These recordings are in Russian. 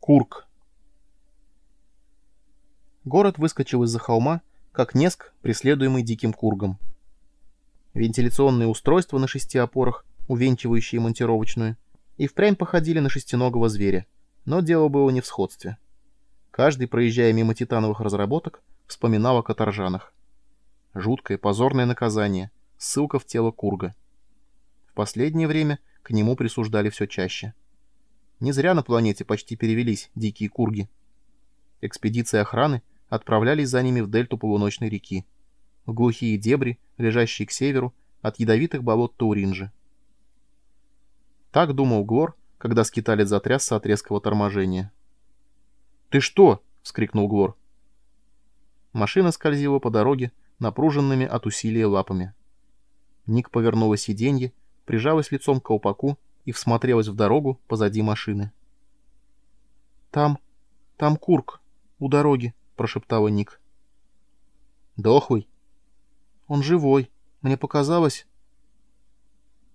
Курк. Город выскочил из-за холма, как Неск, преследуемый диким кургом. Вентиляционные устройства на шести опорах, увенчивающие монтировочную, и впрямь походили на шестиногого зверя, но дело было не в сходстве. Каждый, проезжая мимо титановых разработок, вспоминал о каторжанах. Жуткое, позорное наказание, ссылка в тело курга. В последнее время к нему присуждали все чаще. Не зря на планете почти перевелись дикие курги. Экспедиции охраны отправлялись за ними в дельту полуночной реки, в глухие дебри, лежащие к северу от ядовитых болот Тауринжи. Так думал Глор, когда скиталец затрясся от резкого торможения. «Ты что?» — вскрикнул Глор. Машина скользила по дороге, напруженными от усилия лапами. Ник повернула сиденье, прижалась лицом к колпаку и всмотрелась в дорогу позади машины. «Там, там Курк, у дороги», — прошептала Ник. «Дохлый?» «Он живой. Мне показалось...»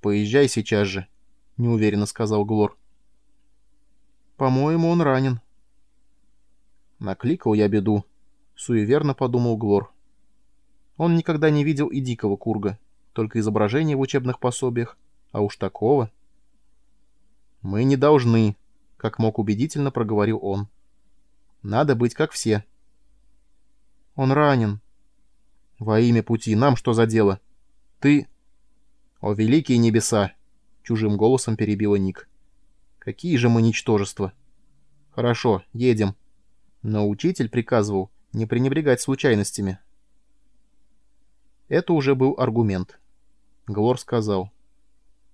«Поезжай сейчас же», — неуверенно сказал Глор. «По-моему, он ранен». «Накликал я беду», — суеверно подумал Глор. Он никогда не видел и дикого курга, только изображения в учебных пособиях, а уж такого... «Мы не должны», — как мог убедительно проговорил он. «Надо быть как все». «Он ранен». «Во имя пути, нам что за дело? Ты...» «О, великие небеса!» — чужим голосом перебила Ник. «Какие же мы ничтожества!» «Хорошо, едем». Но учитель приказывал не пренебрегать случайностями. Это уже был аргумент. Глор сказал.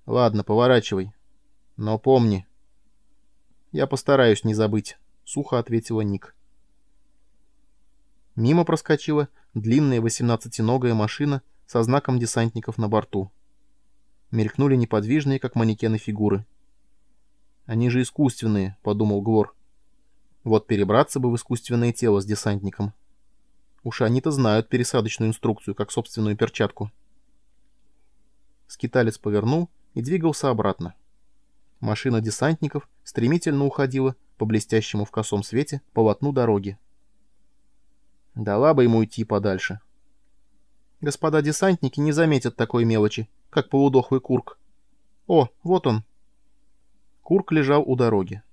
«Ладно, поворачивай. Но помни. Я постараюсь не забыть, сухо ответила Ник. Мимо проскочила длинная восемнадцатиногая машина со знаком десантников на борту. Мелькнули неподвижные, как манекены фигуры. «Они же искусственные», — подумал Глор. «Вот перебраться бы в искусственное тело с десантником». Уж они-то знают пересадочную инструкцию, как собственную перчатку. Скиталец повернул и двигался обратно. Машина десантников стремительно уходила по блестящему в косом свете полотну дороги. Дала бы ему идти подальше. Господа десантники не заметят такой мелочи, как полудохлый курк. О, вот он. Курк лежал у дороги.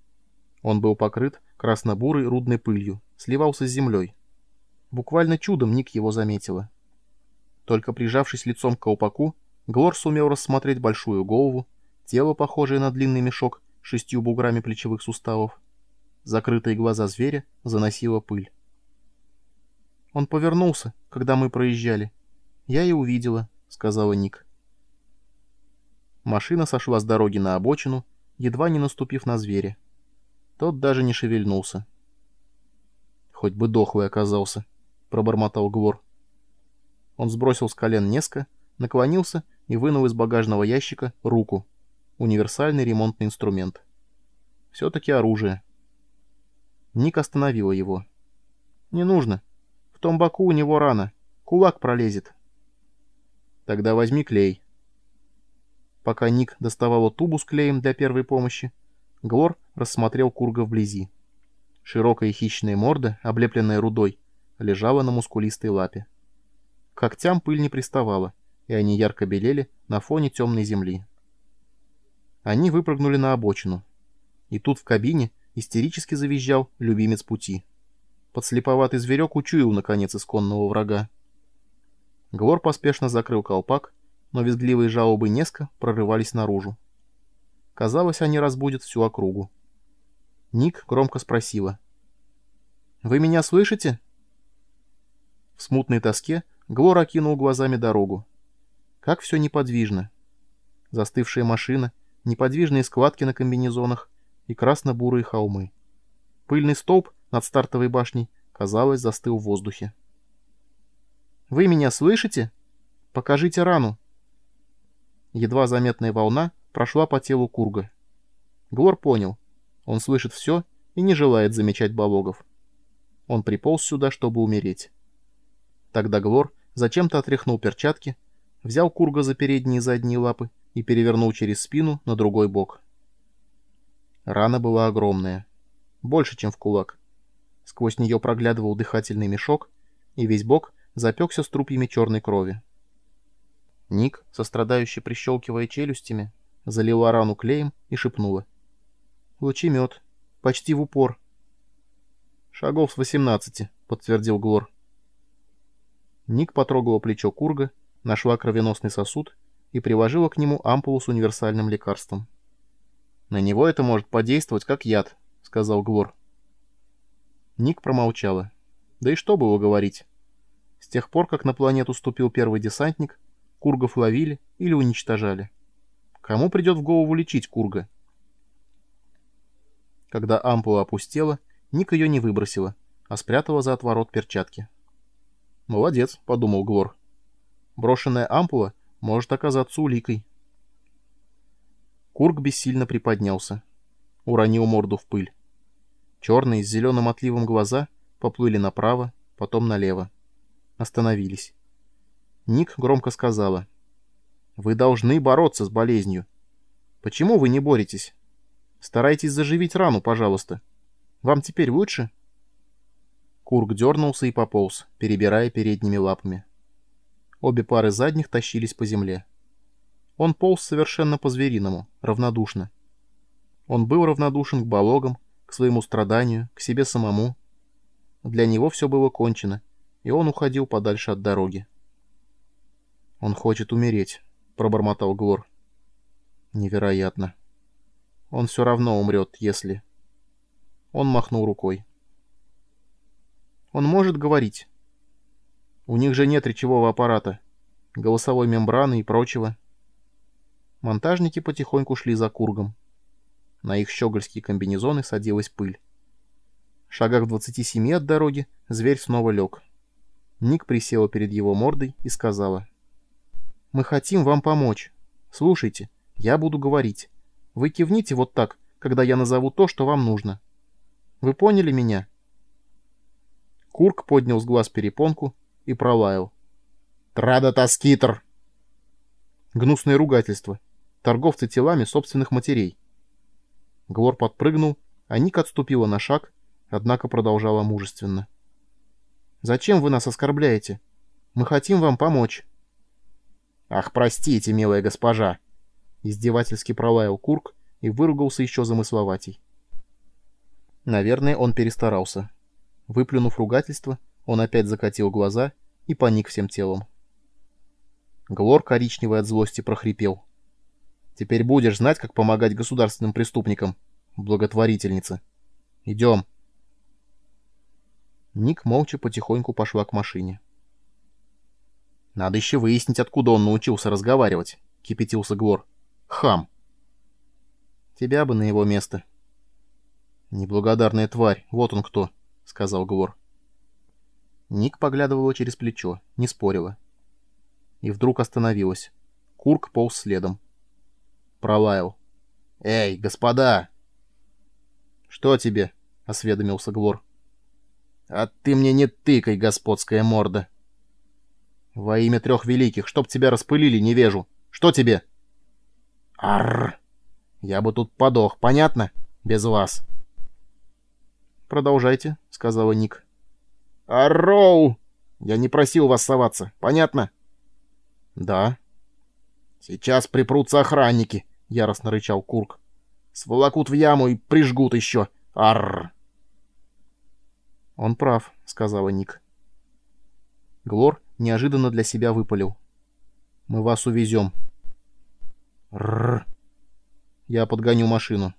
Он был покрыт красно-бурой рудной пылью, сливался с землей. Буквально чудом Ник его заметила. Только прижавшись лицом к колпаку, Глор сумел рассмотреть большую голову, тело, похожее на длинный мешок шестью буграми плечевых суставов. Закрытые глаза зверя заносила пыль. «Он повернулся, когда мы проезжали. Я и увидела», — сказала Ник. Машина сошла с дороги на обочину, едва не наступив на зверя. Тот даже не шевельнулся. «Хоть бы дохлый оказался», — пробормотал Глор. Он сбросил с колен Неска, наклонился и вынул из багажного ящика руку — Универсальный ремонтный инструмент. Все-таки оружие. Ник остановила его. «Не нужно. В том боку у него рана. Кулак пролезет». «Тогда возьми клей». Пока Ник доставала тубу с клеем для первой помощи, Глор рассмотрел Курга вблизи. Широкая хищная морда, облепленная рудой, лежала на мускулистой лапе. К когтям пыль не приставала, и они ярко белели на фоне темной земли. Они выпрыгнули на обочину. И тут в кабине истерически завизжал любимец пути. Подслеповатый зверек учуял, наконец, исконного врага. Глор поспешно закрыл колпак, но визгливые жалобы Неска прорывались наружу. Казалось, они разбудят всю округу. Ник громко спросила. «Вы меня слышите?» В смутной тоске Глор окинул глазами дорогу. Как все неподвижно. Застывшая машина, неподвижные складки на комбинезонах и красно-бурые холмы. Пыльный столб над стартовой башней, казалось, застыл в воздухе. «Вы меня слышите? Покажите рану!» Едва заметная волна прошла по телу Курга. Глор понял. Он слышит все и не желает замечать балогов. Он приполз сюда, чтобы умереть. Тогда Глор зачем-то отряхнул перчатки, взял Курга за передние и задние лапы и перевернул через спину на другой бок. Рана была огромная. больше, чем в кулак. Сквозь нее проглядывал дыхательный мешок, и весь бок запекся струпьями черной крови. Ник, сострадающе прищелкивая челюстями, залила рану клеем и шепнула. «Лучемет. Почти в упор». «Шагов с восемнадцати», — подтвердил Глор. Ник потрогала плечо Курга, нашла кровеносный сосуд и приложила к нему ампулу с универсальным лекарством. «На него это может подействовать как яд», — сказал Глор. Ник промолчала. Да и что было говорить? С тех пор, как на планету ступил первый десантник, кургов ловили или уничтожали. Кому придет в голову лечить курга? Когда ампула опустела, Ник ее не выбросила, а спрятала за отворот перчатки. «Молодец», — подумал Глор. «Брошенная ампула может оказаться уликой». Кург бессильно приподнялся. Уронил морду в пыль. Черные с зеленым отливом глаза поплыли направо, потом налево. Остановились. Ник громко сказала. «Вы должны бороться с болезнью. Почему вы не боретесь? Старайтесь заживить рану, пожалуйста. Вам теперь лучше?» Кург дернулся и пополз, перебирая передними лапами. Обе пары задних тащились по земле. Он полз совершенно по-звериному, равнодушно. Он был равнодушен к балогам, к своему страданию, к себе самому. Для него все было кончено, и он уходил подальше от дороги. «Он хочет умереть», — пробормотал Глор. «Невероятно. Он все равно умрет, если...» Он махнул рукой. «Он может говорить. У них же нет речевого аппарата, голосовой мембраны и прочего». Монтажники потихоньку шли за кургом. На их щегольские комбинезоны садилась пыль. В шагах в двадцати семи от дороги зверь снова лег. Ник присела перед его мордой и сказала. «Мы хотим вам помочь. Слушайте, я буду говорить. Вы кивните вот так, когда я назову то, что вам нужно. Вы поняли меня?» Курк поднял с глаз перепонку и пролаял. «Трада-таскитр!» Гнусное ругательство. Торговцы телами собственных матерей. Глор подпрыгнул, а Ник отступила на шаг, однако продолжала мужественно. «Зачем вы нас оскорбляете? Мы хотим вам помочь». «Ах, простите, милая госпожа!» Издевательски пролаял Курк и выругался еще замысловатей. Наверное, он перестарался. Выплюнув ругательство, он опять закатил глаза и поник всем телом. Глор, коричневый от злости, прохрипел. Теперь будешь знать, как помогать государственным преступникам, благотворительница. Идем. Ник молча потихоньку пошла к машине. «Надо еще выяснить, откуда он научился разговаривать», — кипятился Глор. «Хам!» «Тебя бы на его место». «Неблагодарная тварь, вот он кто», — сказал Глор. Ник поглядывала через плечо, не спорила. И вдруг остановилась. Курк полз следом пролаял. «Эй, господа!» «Что тебе?» — осведомился Глор. «А ты мне не тыкай, господская морда!» «Во имя трех великих, чтоб тебя распылили, не вижу. Что тебе?» «Арррр! Я бы тут подох, понятно? Без вас!» «Продолжайте», — сказала Ник. «Арроу! Я не просил вас соваться, понятно?» «Да». «Сейчас припрутся охранники. — яростно рычал Курк. «Сволокут в яму и прижгут еще! Арррр!» «Он прав», — сказала Ник. Глор неожиданно для себя выпалил. «Мы вас увезем». «Рррр!» «Я подгоню машину».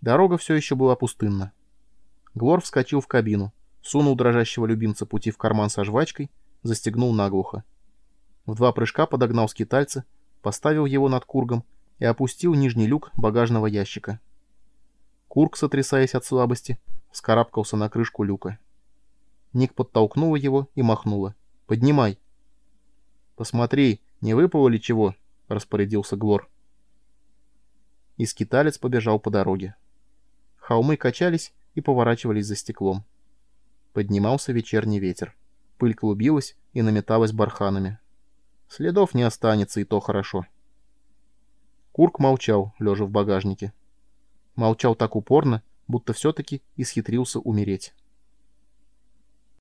Дорога все еще была пустынна. Глор вскочил в кабину, сунул дрожащего любимца пути в карман со жвачкой, застегнул наглухо. В два прыжка подогнал скитальца поставил его над кургом и опустил нижний люк багажного ящика. Кург, сотрясаясь от слабости, вскарабкался на крышку люка. Ник подтолкнула его и махнула. «Поднимай!» «Посмотри, не выпало ли чего?» — распорядился Глор. И скиталец побежал по дороге. Холмы качались и поворачивались за стеклом. Поднимался вечерний ветер. Пыль клубилась и наметалась барханами. Следов не останется, и то хорошо. Курк молчал, лежа в багажнике. Молчал так упорно, будто все-таки исхитрился умереть.